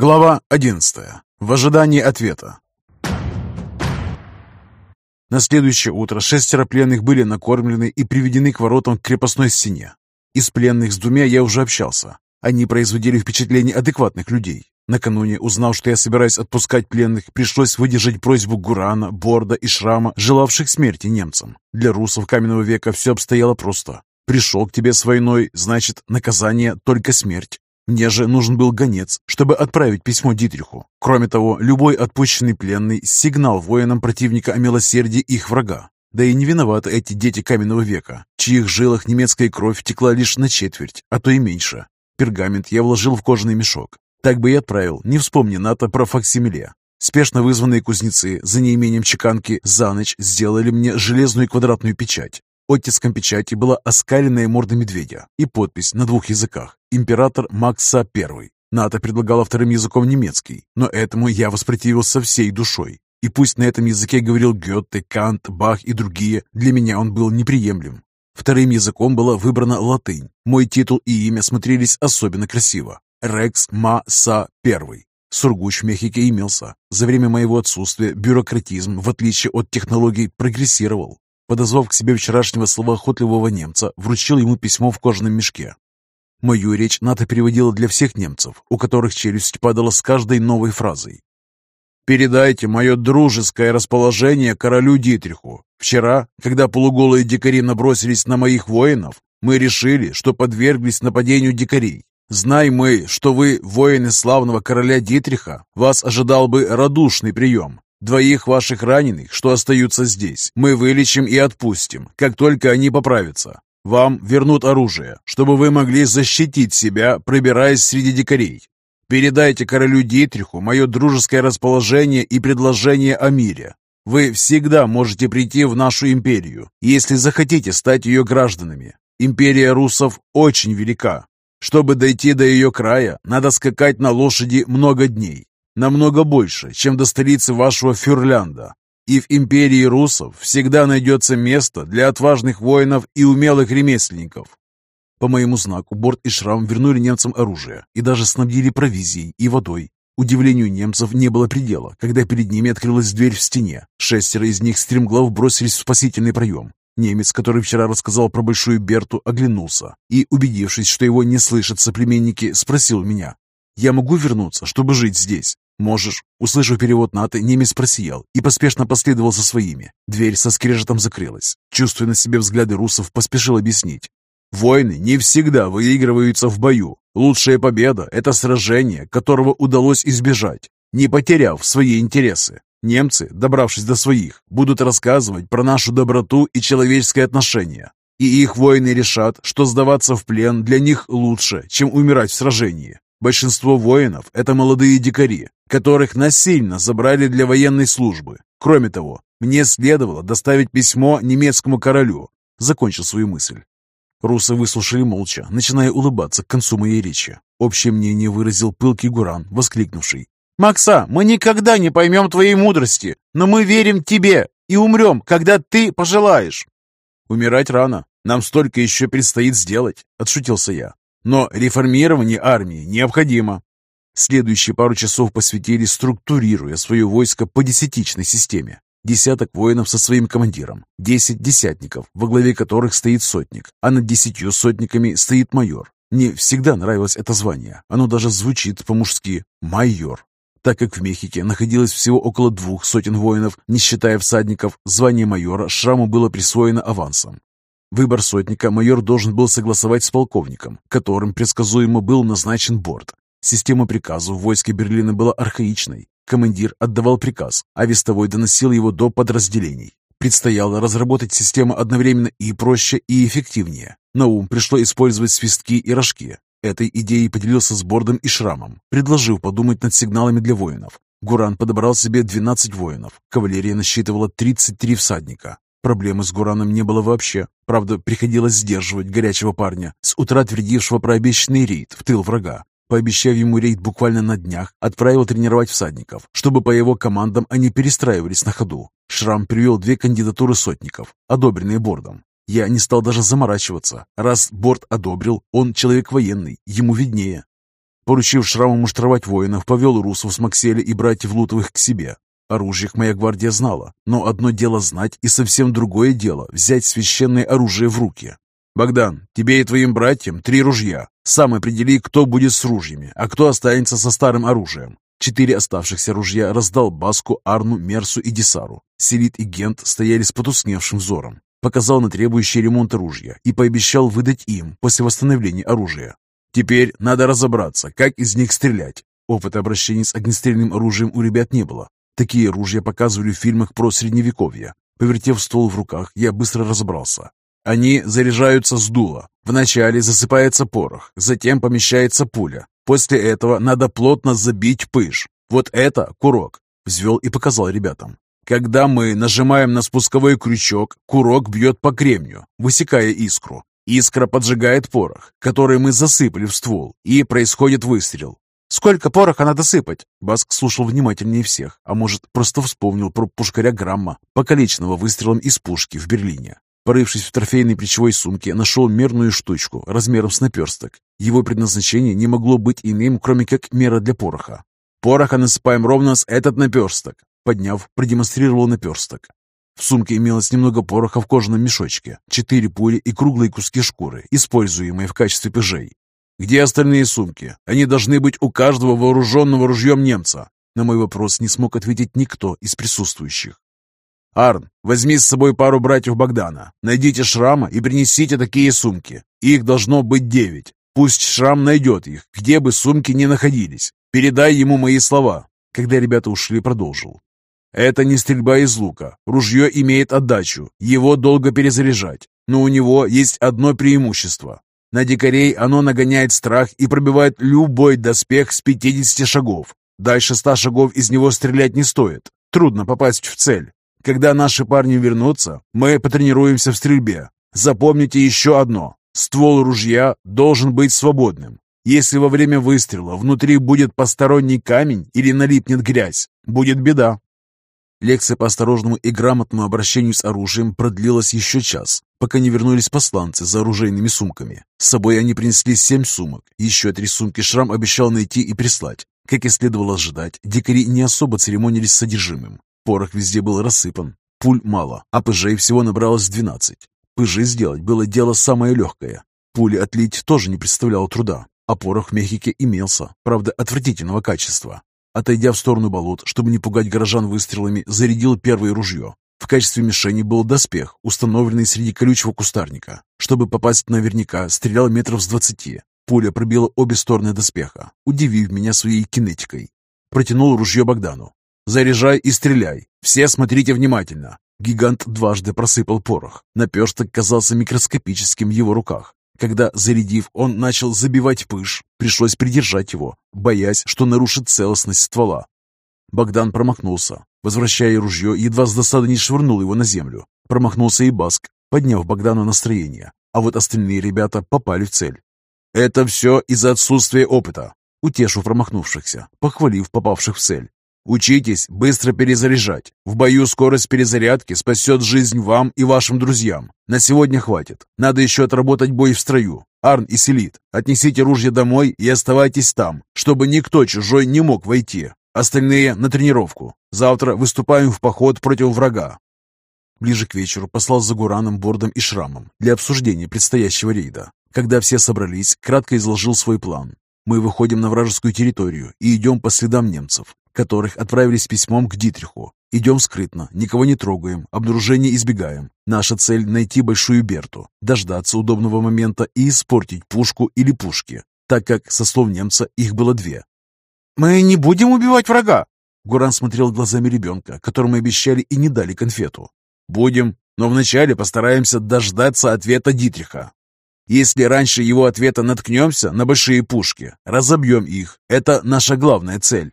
Глава 11. В ожидании ответа. На следующее утро шестеро пленных были накормлены и приведены к воротам к крепостной стене. Из пленных с двумя я уже общался. Они производили впечатление адекватных людей. Накануне, узнав, что я собираюсь отпускать пленных, пришлось выдержать просьбу Гурана, Борда и Шрама, желавших смерти немцам. Для русов каменного века все обстояло просто. Пришел к тебе с войной, значит, наказание только смерть. Мне же нужен был гонец, чтобы отправить письмо Дитриху. Кроме того, любой отпущенный пленный – сигнал воинам противника о милосердии их врага. Да и не виноваты эти дети каменного века, чьих жилах немецкая кровь текла лишь на четверть, а то и меньше. Пергамент я вложил в кожаный мешок. Так бы и отправил, не вспомни НАТО про факсимиле. Спешно вызванные кузнецы за неимением чеканки за ночь сделали мне железную квадратную печать. Оттиском печати была оскаленная морда медведя и подпись на двух языках «Император Макса I». НАТО предлагала вторым языком немецкий, но этому я воспротивился всей душой. И пусть на этом языке говорил Гёте, Кант, Бах и другие, для меня он был неприемлем. Вторым языком была выбрана латынь. Мой титул и имя смотрелись особенно красиво. Рекс Ма Са I. Сургуч в Мехике имелся. За время моего отсутствия бюрократизм, в отличие от технологий, прогрессировал. Подозвав к себе вчерашнего словоохотливого немца, вручил ему письмо в кожаном мешке. Мою речь НАТО переводила для всех немцев, у которых челюсть падала с каждой новой фразой. «Передайте мое дружеское расположение королю Дитриху. Вчера, когда полуголые дикари набросились на моих воинов, мы решили, что подверглись нападению дикарей. Знай мы, что вы, воины славного короля Дитриха, вас ожидал бы радушный прием. Двоих ваших раненых, что остаются здесь, мы вылечим и отпустим, как только они поправятся. Вам вернут оружие, чтобы вы могли защитить себя, пробираясь среди дикарей. Передайте королю Дитриху мое дружеское расположение и предложение о мире. Вы всегда можете прийти в нашу империю, если захотите стать ее гражданами. Империя русов очень велика. Чтобы дойти до ее края, надо скакать на лошади много дней намного больше, чем до столицы вашего Фюрлянда. И в империи русов всегда найдется место для отважных воинов и умелых ремесленников. По моему знаку Борт и Шрам вернули немцам оружие и даже снабдили провизией и водой. Удивлению немцев не было предела, когда перед ними открылась дверь в стене. Шестеро из них стремглав бросились в спасительный проем. Немец, который вчера рассказал про Большую Берту, оглянулся и, убедившись, что его не слышат соплеменники, спросил меня, «Я могу вернуться, чтобы жить здесь?» «Можешь». Услышав перевод Наты, немец просиял и поспешно последовал за своими. Дверь со скрежетом закрылась. Чувствуя на себе взгляды русов, поспешил объяснить. «Войны не всегда выигрываются в бою. Лучшая победа – это сражение, которого удалось избежать, не потеряв свои интересы. Немцы, добравшись до своих, будут рассказывать про нашу доброту и человеческое отношение. И их воины решат, что сдаваться в плен для них лучше, чем умирать в сражении. Большинство воинов – это молодые дикари, которых насильно забрали для военной службы. Кроме того, мне следовало доставить письмо немецкому королю. Закончил свою мысль. Русы выслушали молча, начиная улыбаться к концу моей речи. Общее мнение выразил пылкий Гуран, воскликнувший. «Макса, мы никогда не поймем твоей мудрости, но мы верим тебе и умрем, когда ты пожелаешь». «Умирать рано. Нам столько еще предстоит сделать», — отшутился я. Но реформирование армии необходимо. Следующие пару часов посвятили, структурируя свое войско по десятичной системе. Десяток воинов со своим командиром, десять десятников, во главе которых стоит сотник, а над десятью сотниками стоит майор. Мне всегда нравилось это звание, оно даже звучит по-мужски «майор». Так как в Мехике находилось всего около двух сотен воинов, не считая всадников, звание майора Шраму было присвоено авансом. Выбор сотника майор должен был согласовать с полковником, которым предсказуемо был назначен борт. Система приказов в войске Берлина была архаичной. Командир отдавал приказ, а вестовой доносил его до подразделений. Предстояло разработать систему одновременно и проще, и эффективнее. На ум пришло использовать свистки и рожки. Этой идеей поделился с Бордом и Шрамом, предложив подумать над сигналами для воинов. Гуран подобрал себе 12 воинов, кавалерия насчитывала 33 всадника. Проблемы с Гураном не было вообще. Правда, приходилось сдерживать горячего парня, с утра твердившего про обещанный рейд в тыл врага. Пообещав ему рейд буквально на днях, отправил тренировать всадников, чтобы по его командам они перестраивались на ходу. Шрам привел две кандидатуры сотников, одобренные бордом. Я не стал даже заморачиваться. Раз борт одобрил, он человек военный, ему виднее. Поручив Шраму муштровать воинов, повел русов с Макселя и братьев Лутовых к себе. Оружие моя гвардия знала, но одно дело знать и совсем другое дело взять священное оружие в руки. «Богдан, тебе и твоим братьям три ружья. Сам определи, кто будет с ружьями, а кто останется со старым оружием. Четыре оставшихся ружья раздал Баску, Арну, Мерсу и Десару. Селит и Гент стояли с потускневшим взором. Показал на требующие ремонта ружья и пообещал выдать им после восстановления оружия. Теперь надо разобраться, как из них стрелять. Опыта обращения с огнестрельным оружием у ребят не было. Такие ружья показывали в фильмах про средневековье. Повертев ствол в руках, я быстро разобрался. Они заряжаются с дула. Вначале засыпается порох, затем помещается пуля. После этого надо плотно забить пыш. Вот это курок. Взвел и показал ребятам. Когда мы нажимаем на спусковой крючок, курок бьет по кремню, высекая искру. Искра поджигает порох, который мы засыпали в ствол, и происходит выстрел. «Сколько пороха надо сыпать?» Баск слушал внимательнее всех, а может, просто вспомнил про пушкаря Грамма, покалеченного выстрелом из пушки в Берлине. Порывшись в трофейной плечевой сумке, нашел мерную штучку размером с наперсток. Его предназначение не могло быть иным, кроме как мера для пороха. «Пороха насыпаем ровно с этот наперсток», Подняв, продемонстрировал наперсток. В сумке имелось немного пороха в кожаном мешочке, четыре пули и круглые куски шкуры, используемые в качестве пыжей. «Где остальные сумки? Они должны быть у каждого вооруженного ружьем немца». На мой вопрос не смог ответить никто из присутствующих. «Арн, возьми с собой пару братьев Богдана. Найдите Шрама и принесите такие сумки. Их должно быть девять. Пусть Шрам найдет их, где бы сумки ни находились. Передай ему мои слова». Когда ребята ушли, продолжил. Это не стрельба из лука. Ружье имеет отдачу. Его долго перезаряжать. Но у него есть одно преимущество. На дикарей оно нагоняет страх и пробивает любой доспех с 50 шагов. Дальше 100 шагов из него стрелять не стоит. Трудно попасть в цель. Когда наши парни вернутся, мы потренируемся в стрельбе. Запомните еще одно. Ствол ружья должен быть свободным. Если во время выстрела внутри будет посторонний камень или налипнет грязь, будет беда. Лекция по осторожному и грамотному обращению с оружием продлилась еще час, пока не вернулись посланцы за оружейными сумками. С собой они принесли семь сумок. Еще три сумки Шрам обещал найти и прислать. Как и следовало ожидать, дикари не особо церемонились с содержимым. Порох везде был рассыпан. Пуль мало, а пыжей всего набралось двенадцать. Пыжи сделать было дело самое легкое. Пули отлить тоже не представляло труда, а порох в Мехике имелся, правда, отвратительного качества. Отойдя в сторону болот, чтобы не пугать горожан выстрелами, зарядил первое ружье. В качестве мишени был доспех, установленный среди колючего кустарника. Чтобы попасть наверняка, стрелял метров с двадцати. Пуля пробила обе стороны доспеха, удивив меня своей кинетикой. Протянул ружье Богдану. «Заряжай и стреляй. Все смотрите внимательно». Гигант дважды просыпал порох. Наперсток казался микроскопическим в его руках. Когда, зарядив, он начал забивать пыш, пришлось придержать его, боясь, что нарушит целостность ствола. Богдан промахнулся. Возвращая ружье, едва с досады не швырнул его на землю. Промахнулся и Баск, подняв Богдану настроение. А вот остальные ребята попали в цель. «Это все из-за отсутствия опыта», утешив промахнувшихся, похвалив попавших в цель. Учитесь быстро перезаряжать. В бою скорость перезарядки спасет жизнь вам и вашим друзьям. На сегодня хватит. Надо еще отработать бой в строю. Арн и Селит, отнесите ружья домой и оставайтесь там, чтобы никто чужой не мог войти. Остальные на тренировку. Завтра выступаем в поход против врага. Ближе к вечеру послал за Гураном, Бордом и Шрамом для обсуждения предстоящего рейда. Когда все собрались, кратко изложил свой план. Мы выходим на вражескую территорию и идем по следам немцев которых отправились письмом к Дитриху. Идем скрытно, никого не трогаем, обнаружение избегаем. Наша цель — найти Большую Берту, дождаться удобного момента и испортить пушку или пушки, так как, со слов немца, их было две. «Мы не будем убивать врага!» Гуран смотрел глазами ребенка, которому обещали и не дали конфету. «Будем, но вначале постараемся дождаться ответа Дитриха. Если раньше его ответа наткнемся на большие пушки, разобьем их. Это наша главная цель.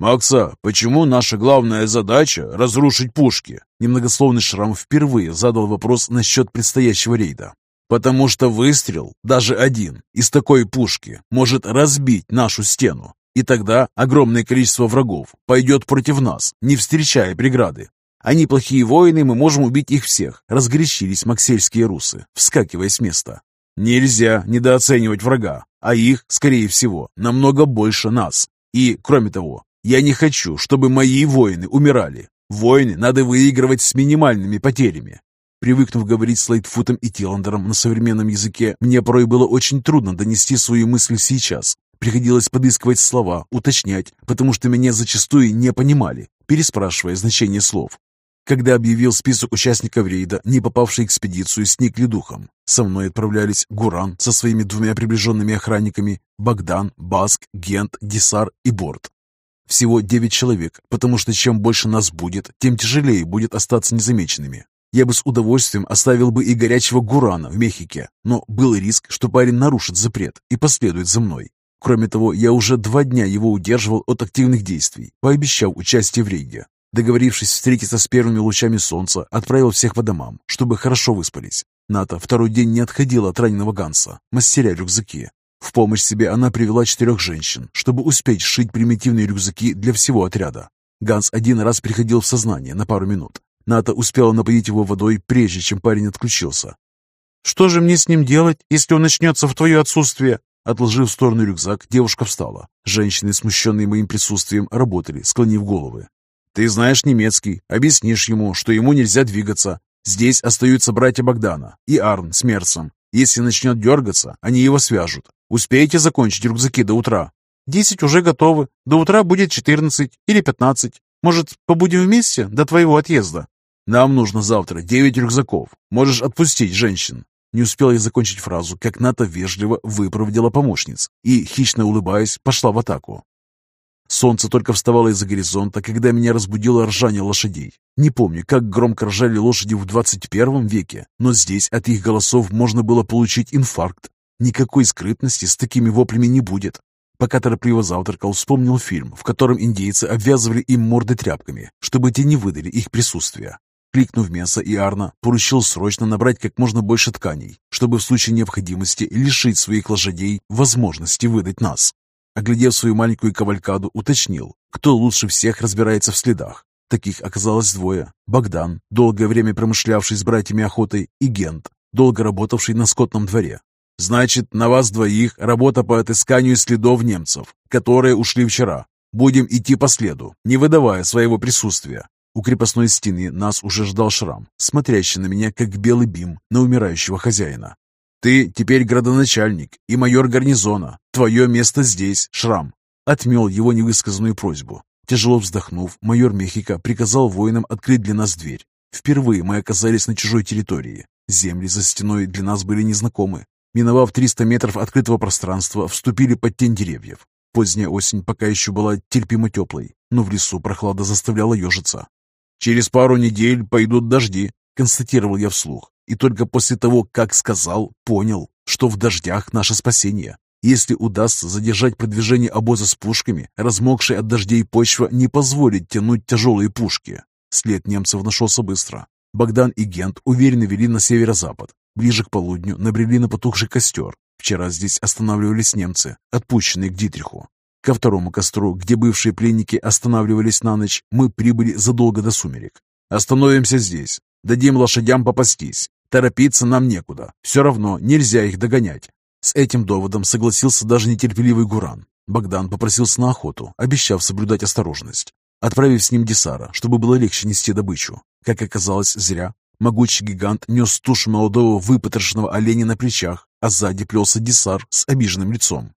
«Макса, почему наша главная задача — разрушить пушки?» Немногословный Шрам впервые задал вопрос насчет предстоящего рейда. «Потому что выстрел, даже один, из такой пушки может разбить нашу стену, и тогда огромное количество врагов пойдет против нас, не встречая преграды. Они плохие воины, мы можем убить их всех», — разгорячились максельские русы, вскакивая с места. «Нельзя недооценивать врага. а их, скорее всего, намного больше нас. И, кроме того, я не хочу, чтобы мои воины умирали. Войны надо выигрывать с минимальными потерями. Привыкнув говорить с Лайтфутом и Тиландером на современном языке, мне порой было очень трудно донести свою мысль сейчас. Приходилось подыскивать слова, уточнять, потому что меня зачастую не понимали, переспрашивая значение слов. Когда объявил список участников рейда, не попавший в экспедицию, сникли духом. Со мной отправлялись Гуран со своими двумя приближенными охранниками, Богдан, Баск, Гент, Десар и Борт. Всего девять человек, потому что чем больше нас будет, тем тяжелее будет остаться незамеченными. Я бы с удовольствием оставил бы и горячего Гурана в Мехике, но был риск, что парень нарушит запрет и последует за мной. Кроме того, я уже два дня его удерживал от активных действий, пообещав участие в рейде. Договорившись встретиться с первыми лучами солнца, отправил всех по домам, чтобы хорошо выспались. Ната второй день не отходила от раненого Ганса, мастеря рюкзаки. В помощь себе она привела четырех женщин, чтобы успеть сшить примитивные рюкзаки для всего отряда. Ганс один раз приходил в сознание на пару минут. Ната успела напоить его водой, прежде чем парень отключился. «Что же мне с ним делать, если он начнется в твое отсутствие?» Отложив в сторону рюкзак, девушка встала. Женщины, смущенные моим присутствием, работали, склонив головы. «Ты знаешь немецкий. Объяснишь ему, что ему нельзя двигаться. Здесь остаются братья Богдана и Арн с Мерсом. Если начнет дергаться, они его свяжут. Успеете закончить рюкзаки до утра?» «Десять уже готовы. До утра будет четырнадцать или пятнадцать. Может, побудем вместе до твоего отъезда?» «Нам нужно завтра девять рюкзаков. Можешь отпустить женщин. Не успел я закончить фразу, как Ната вежливо выпроводила помощниц и, хищно улыбаясь, пошла в атаку. Солнце только вставало из-за горизонта, когда меня разбудило ржание лошадей. Не помню, как громко ржали лошади в 21 веке, но здесь от их голосов можно было получить инфаркт. Никакой скрытности с такими воплями не будет. Пока торопливо завтракал, вспомнил фильм, в котором индейцы обвязывали им морды тряпками, чтобы те не выдали их присутствие. Кликнув Меса и Арна, поручил срочно набрать как можно больше тканей, чтобы в случае необходимости лишить своих лошадей возможности выдать нас. Оглядев свою маленькую кавалькаду, уточнил, кто лучше всех разбирается в следах. Таких оказалось двое. Богдан, долгое время промышлявший с братьями охотой, и Гент, долго работавший на скотном дворе. «Значит, на вас двоих работа по отысканию следов немцев, которые ушли вчера. Будем идти по следу, не выдавая своего присутствия. У крепостной стены нас уже ждал шрам, смотрящий на меня, как белый бим на умирающего хозяина. «Ты теперь градоначальник и майор гарнизона. Твое место здесь, шрам!» Отмел его невысказанную просьбу. Тяжело вздохнув, майор Мехико приказал воинам открыть для нас дверь. Впервые мы оказались на чужой территории. Земли за стеной для нас были незнакомы. Миновав 300 метров открытого пространства, вступили под тень деревьев. Поздняя осень пока еще была терпимо теплой, но в лесу прохлада заставляла ежиться. «Через пару недель пойдут дожди», — констатировал я вслух. И только после того, как сказал, понял, что в дождях наше спасение. Если удастся задержать продвижение обоза с пушками, размокшая от дождей почва не позволит тянуть тяжелые пушки. След немцев нашелся быстро. Богдан и Гент уверенно вели на северо-запад. Ближе к полудню набрели на потухший костер. Вчера здесь останавливались немцы, отпущенные к Дитриху. Ко второму костру, где бывшие пленники останавливались на ночь, мы прибыли задолго до сумерек. Остановимся здесь. Дадим лошадям попастись. Торопиться нам некуда. Все равно нельзя их догонять. С этим доводом согласился даже нетерпеливый Гуран. Богдан попросился на охоту, обещав соблюдать осторожность. Отправив с ним Десара, чтобы было легче нести добычу. Как оказалось, зря. Могучий гигант нес тушу молодого выпотрошенного оленя на плечах, а сзади плелся Десар с обиженным лицом.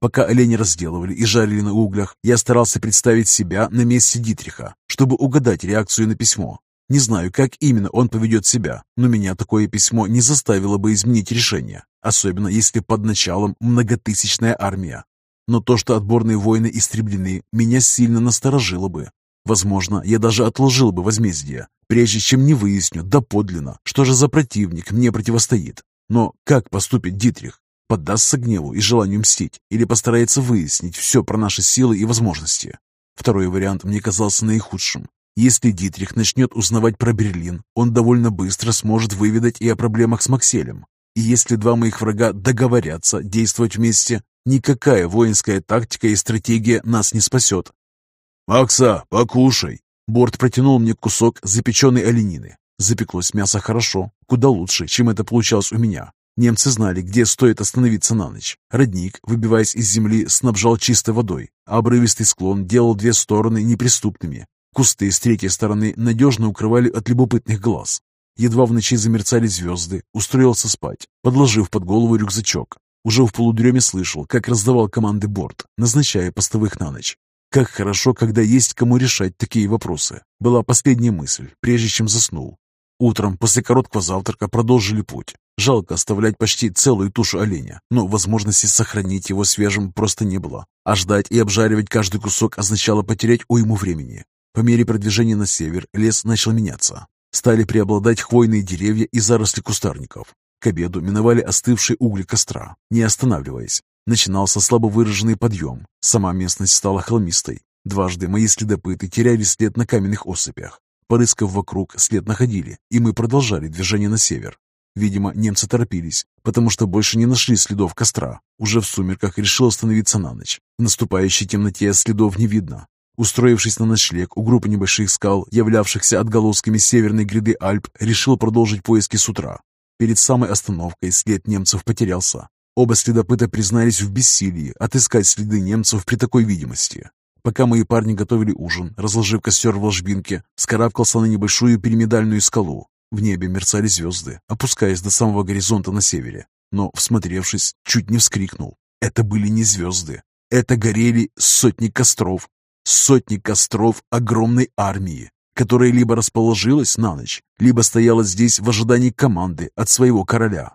Пока олени разделывали и жарили на углях, я старался представить себя на месте Дитриха, чтобы угадать реакцию на письмо. Не знаю, как именно он поведет себя, но меня такое письмо не заставило бы изменить решение, особенно если под началом многотысячная армия. Но то, что отборные воины истреблены, меня сильно насторожило бы. Возможно, я даже отложил бы возмездие, прежде чем не выясню доподлинно, что же за противник мне противостоит. Но как поступит Дитрих? поддастся гневу и желанию мстить или постарается выяснить все про наши силы и возможности. Второй вариант мне казался наихудшим. Если Дитрих начнет узнавать про Берлин, он довольно быстро сможет выведать и о проблемах с Макселем. И если два моих врага договорятся действовать вместе, никакая воинская тактика и стратегия нас не спасет. «Макса, покушай!» Борт протянул мне кусок запеченной оленины. Запеклось мясо хорошо, куда лучше, чем это получалось у меня. Немцы знали, где стоит остановиться на ночь. Родник, выбиваясь из земли, снабжал чистой водой, а обрывистый склон делал две стороны неприступными. Кусты с третьей стороны надежно укрывали от любопытных глаз. Едва в ночи замерцали звезды, устроился спать, подложив под голову рюкзачок. Уже в полудреме слышал, как раздавал команды борт, назначая постовых на ночь. Как хорошо, когда есть кому решать такие вопросы, была последняя мысль, прежде чем заснул. Утром, после короткого завтрака, продолжили путь. Жалко оставлять почти целую тушу оленя, но возможности сохранить его свежим просто не было. А ждать и обжаривать каждый кусок означало потерять уйму времени. По мере продвижения на север лес начал меняться. Стали преобладать хвойные деревья и заросли кустарников. К обеду миновали остывшие угли костра, не останавливаясь. Начинался слабо выраженный подъем. Сама местность стала холмистой. Дважды мои следопыты теряли след на каменных осыпях. Порыскав вокруг, след находили, и мы продолжали движение на север. Видимо, немцы торопились, потому что больше не нашли следов костра. Уже в сумерках решил остановиться на ночь. В наступающей темноте следов не видно. Устроившись на ночлег у группы небольших скал, являвшихся отголосками северной гряды Альп, решил продолжить поиски с утра. Перед самой остановкой след немцев потерялся. Оба следопыта признались в бессилии отыскать следы немцев при такой видимости. Пока мои парни готовили ужин, разложив костер в ложбинке, скарабкался на небольшую пирамидальную скалу. В небе мерцали звезды, опускаясь до самого горизонта на севере. Но, всмотревшись, чуть не вскрикнул. Это были не звезды. Это горели сотни костров, Сотни костров огромной армии, которая либо расположилась на ночь, либо стояла здесь в ожидании команды от своего короля.